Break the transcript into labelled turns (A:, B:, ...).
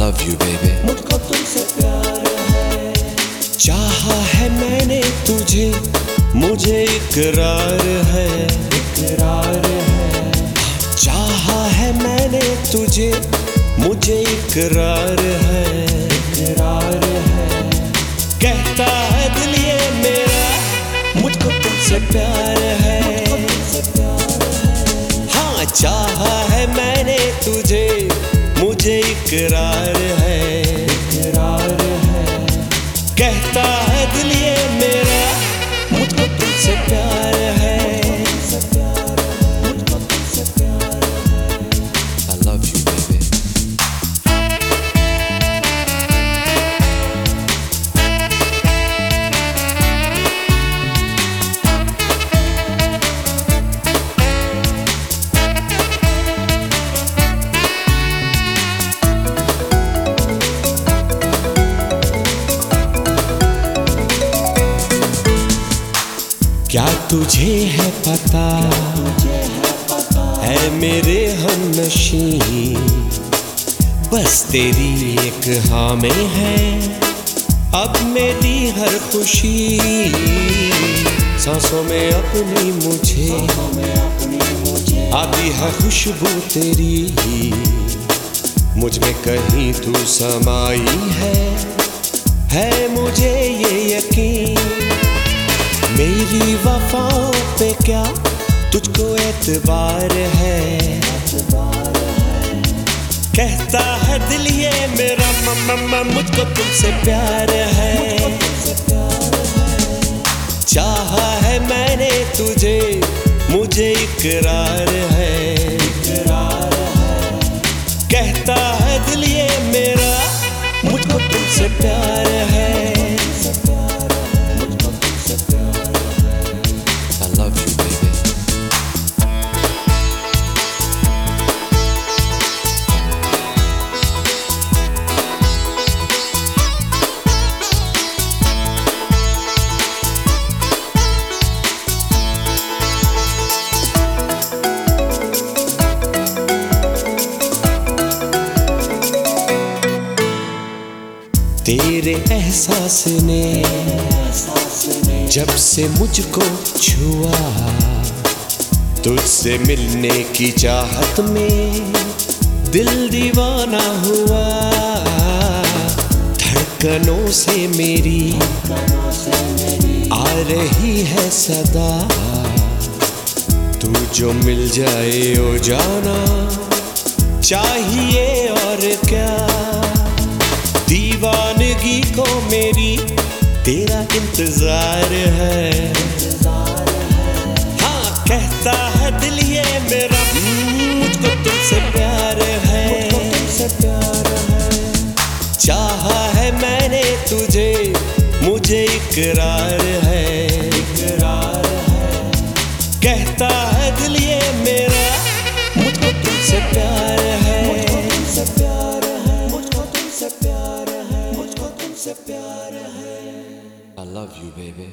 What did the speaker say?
A: Love you, baby.
B: मुझको तुमसे प्यार है।
A: चाहा है मैंने तुझे मुझे इकरार है।
B: इकरार है।
A: चाहा है मैंने तुझे मुझे इकरार है।
B: इकरार है।
A: कहता है दिल ये मेरा मुझको तुमसे प्यार है।
B: है।
A: हाँ चाहा है मैंने तुझे इकरार है।
B: इकरार है।
A: कहता है दिल ये मेरा मुझको तुमसे प्यार क्या तुझे है पता?
B: है
A: मेरे हम नशी बस तेरी एक हाँ में है। अब मेरी हर खुशी। सांसों में अपनी मुझे। आती है खुशबू तेरी। मुझमें कहीं तू समाई है। है मुझे ये मेरी वफाओं पे क्या तुझको एतबार है? कहता है दिल ये मेरा मम्मा मुझको तुमसे प्यार है। चाहा है मैंने तुझे, मुझे इकरार है। कहता है दिल ये मेरा, मुझको तुमसे प्यार है तेरे एहसास ने जब से मुझको छुआ, तुझसे मिलने की चाहत में दिल दीवाना हुआ। धड़कनों से मेरी आ रही है सदा। तू जो मिल जाए ओ जाना, चाहिए और क्या। दीवानगी को मेरी, तेरा इंतज़ार है।
B: हाँ
A: कहता है दिल ये मेरा, मुझको तुमसे प्यार है।
B: तुमसे प्यार है।
A: चाहा है मैंने तुझे, मुझे इकरार से प्यार है। I love you baby